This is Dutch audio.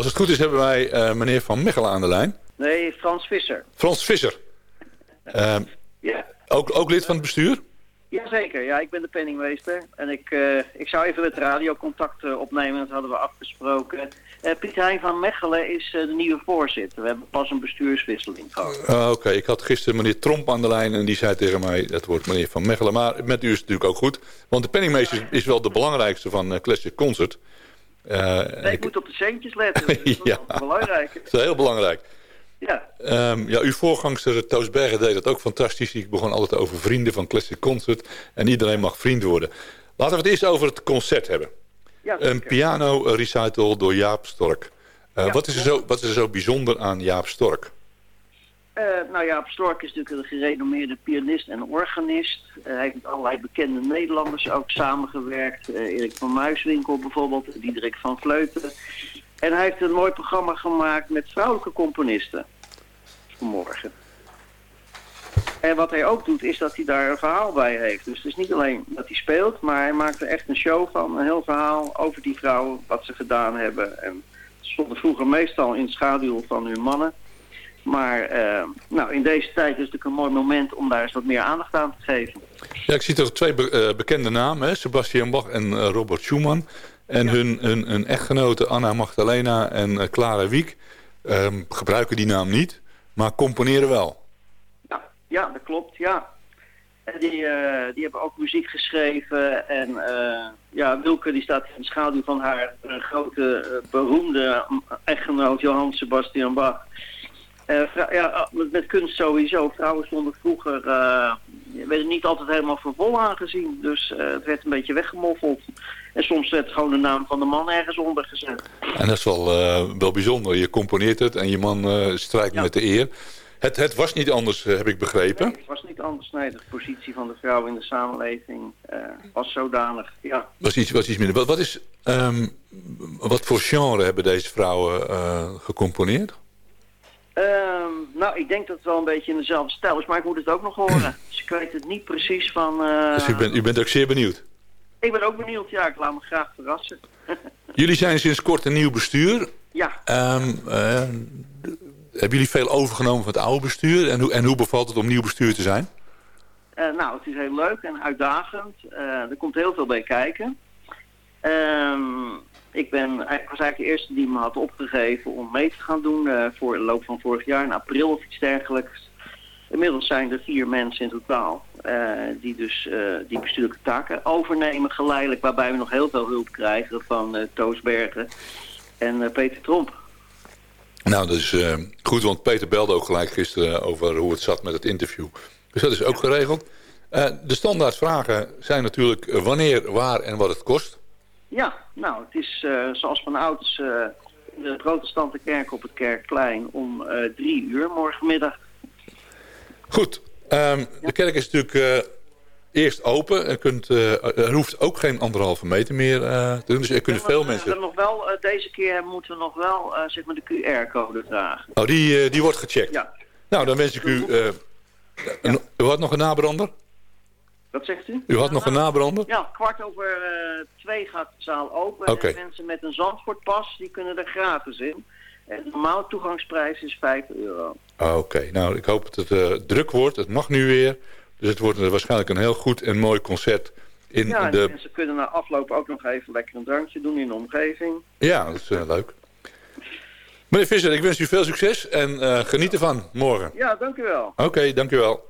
Als het goed is hebben wij uh, meneer Van Mechelen aan de lijn. Nee, Frans Visser. Frans Visser. Uh, ja. ook, ook lid van het bestuur? Jazeker, ja, ik ben de penningmeester. En ik, uh, ik zou even het radiocontact opnemen, dat hadden we afgesproken. Uh, Piet Hein van Mechelen is uh, de nieuwe voorzitter. We hebben pas een bestuurswisseling gehad. Uh, Oké, ik had gisteren meneer Tromp aan de lijn en die zei tegen mij... dat wordt meneer van Mechelen, maar met u is het natuurlijk ook goed. Want de penningmeester is wel de belangrijkste van Classic Concert. Nee, ik moet op de centjes letten, dat is ja, belangrijk. Dat is heel belangrijk. Ja. Um, ja, uw voorgangster Toos Bergen deed dat ook fantastisch. Ik begon altijd over vrienden van Classic Concert. En iedereen mag vriend worden. Laten we het eerst over het concert hebben. Ja, een piano recital door Jaap Stork. Uh, ja, wat, is er zo, wat is er zo bijzonder aan Jaap Stork? Uh, nou, Jaap Stork is natuurlijk een gerenommeerde pianist en organist. Uh, hij heeft met allerlei bekende Nederlanders ook samengewerkt. Erik van Muiswinkel bijvoorbeeld, Diederik van Vleuten. En hij heeft een mooi programma gemaakt met vrouwelijke componisten. Vanmorgen. En wat hij ook doet, is dat hij daar een verhaal bij heeft. Dus het is niet alleen dat hij speelt, maar hij maakt er echt een show van. Een heel verhaal over die vrouwen, wat ze gedaan hebben. En ze stonden vroeger meestal in schaduw van hun mannen. Maar uh, nou, in deze tijd is het natuurlijk een mooi moment om daar eens wat meer aandacht aan te geven. Ja, ik zie toch twee be uh, bekende namen, hè? Sebastian Bach en uh, Robert Schumann. En ja. hun, hun, hun echtgenoten Anna Magdalena en Clara Wiek ehm, gebruiken die naam niet, maar componeren wel. Ja, dat klopt, ja. En die, die hebben ook muziek geschreven. En ja, Wilke die staat in de schaduw van haar grote, beroemde echtgenoot Johann Sebastian Bach. Ja, met, met, kunst sowieso. Vrouwen stonden vroeger, werden niet altijd helemaal voor vol aangezien. Dus het werd een beetje weggemoffeld. En soms werd gewoon de naam van de man ergens onder gezet. En dat is wel, wel bijzonder. Je componeert het en je man strijkt ja. met de eer. Het, het was niet anders, heb ik begrepen. Nee, het was niet anders. Nee, de positie van de vrouw in de samenleving was zodanig, ja. Was iets, was iets minder. Wat, wat, is, um, wat voor genre hebben deze vrouwen gecomponeerd? Um, nou, ik denk dat het wel een beetje in dezelfde stijl is, maar ik moet het ook nog horen. dus ik weet het niet precies van... Uh... Dus u bent, u bent ook zeer benieuwd? Ik ben ook benieuwd, ja. Ik laat me graag verrassen. Jullie zijn sinds kort een nieuw bestuur. Ja. Um, hebben jullie veel overgenomen van het oude bestuur? En hoe, en hoe bevalt het om nieuw bestuur te zijn? Uh, nou, het is heel leuk en uitdagend. Er komt heel veel bij kijken. Um, ik, ben, ik was eigenlijk de eerste die me had opgegeven om mee te gaan doen uh, voor de loop van vorig jaar, in april of iets dergelijks. Inmiddels zijn er vier mensen in totaal die dus die bestuurlijke taken overnemen geleidelijk, waarbij we nog heel veel hulp krijgen van Toos Bergen en Peter Tromp. Nou, dat is goed, want Peter belde ook gelijk gisteren over hoe het zat met het interview. Dus dat is ook geregeld. De standaardvragen zijn natuurlijk wanneer, waar en wat het kost. Ja, nou, het is uh, zoals van ouds de protestante kerk op het Kerkplein om drie uur morgenmiddag. Goed, um, ja. de kerk is natuurlijk eerst open. Er, kunt, uh, er hoeft ook geen anderhalve meter meer uh, te doen. Dus er kunnen veel mensen... Nog wel, uh, deze keer moeten we nog wel zeg maar de QR-code dragen. Oh, die, die wordt gecheckt? Ja. Nou, dan wens ik u... Had nog een nabrander? Wat zegt u? U had nog een nabrander? Ja, kwart over twee gaat de zaal open. Okay. En mensen met een Zandvoortpas, die kunnen er gratis in. En de normale toegangsprijs is 5 euro. Oké, okay. nou ik hoop dat het druk wordt. Het mag nu weer. Dus het wordt waarschijnlijk een heel goed en mooi concert. In ja, de... mensen kunnen na afloop ook nog even lekker een drankje doen in de omgeving. Ja, dat is uh, leuk. Meneer Visser, ik wens u veel succes en geniet ervan morgen. Ja, dank u wel. Oké, okay, dank u wel.